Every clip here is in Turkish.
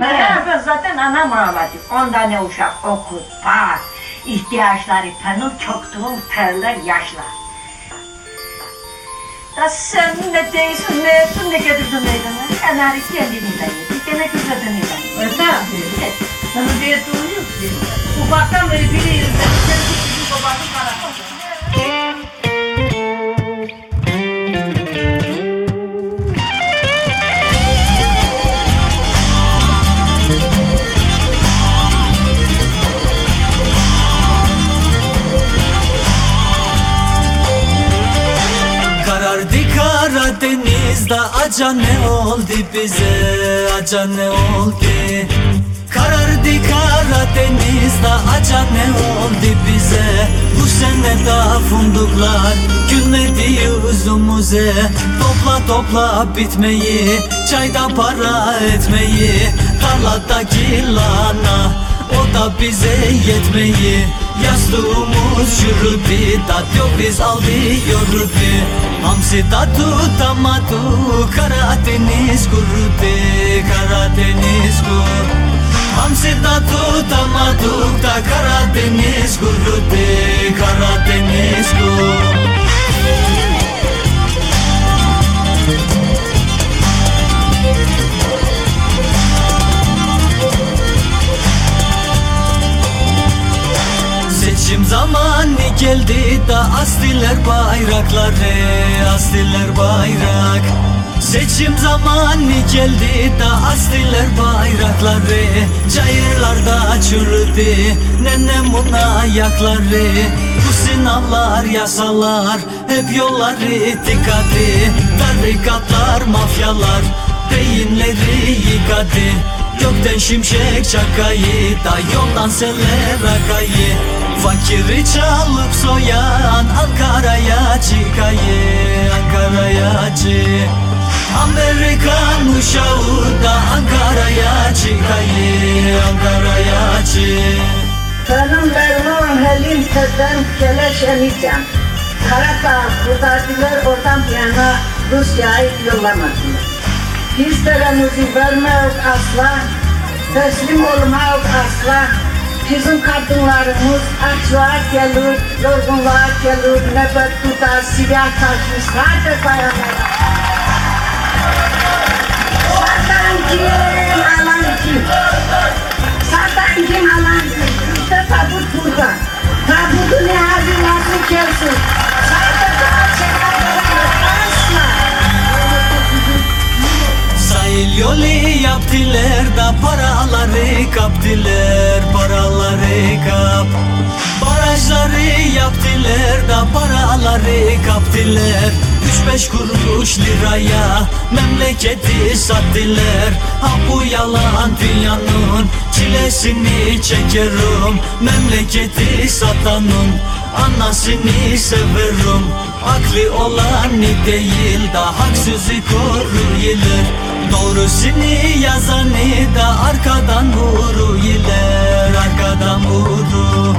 Ben zaten anam ağladı. On tane uşak okut, bak. ihtiyaçları tanır, çoktuğum terler, yaşlar. Da sen ne değilsin, ne etsin, ne getirdin meydana? Kenarı kendini de yedi, gene güzelini de yedi. Öyle abi. Sana diye duyuyor ki. Ufaktan beri biliyoruz. Sen bizim babanın karakosu. Karadeniz'de aca ne oldu bize? Aca ne oldu? Karardı Karadeniz'de aca ne oldu bize? Bu sene daha funduklar gülmedi yüzümüze. Topla topla bitmeyi çayda para etmeyi Tarladaki lana o da bize yetmeyi. Yastığımız çürüdü Tat yok biz aldı yürüdü Hamsi da tutamadı Karadeniz kurudu Karadeniz kur Hamsi da tutamadık da Karadeniz kurudu Seçim zamanı geldi da astiler bayrakları Astiler bayrak. Seçim zamanı geldi da astiler bayrakları. Çayırlarda çürüdü nenem buna ayakları. Bu sınavlar yasalar hep yolları tıkadı Tarikatlar mafyalar beyinleri yıkadı. Gökten şimşek çakayı da yoldan seller akayı Fakiri çalıp soyan Ankara'ya çıkayı Ankara'ya çık Amerikan uşağı da Ankara'ya çıkayı Ankara'ya çık Benim derman helim tezden keleşemeyeceğim. Karadağ kurtardılar oradan bir yana Rusya'yı yollamadılar. Biz teremizi vermeyiz asla, teslim olmayız asla. Bizim kadınlarımız açlığa gelir, yorgunluğa gelir, nöbet tutar, silah taşır, sadece bayanlar. Satan kim, kaptılar Paraları kap Barajları yaptılar da paraları kaptılar Üç beş kuruş liraya memleketi sattılar Ha bu yalan dünyanın çilesini çekerim. Memleketi satanın anasını severim. Aklı olan değil da haksızı koruyulur Doğrusunu yazanı da arkadan vuruyorlar Arkadan vuru.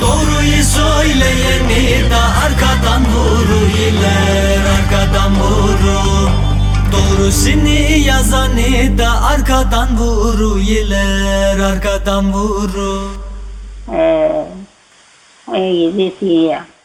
Doğruyu söyleyeni da arkadan vuruyorlar Arkadan vuru. Doğrusunu yazanı da arkadan vuruyorlar Arkadan vuru. Eh, eh,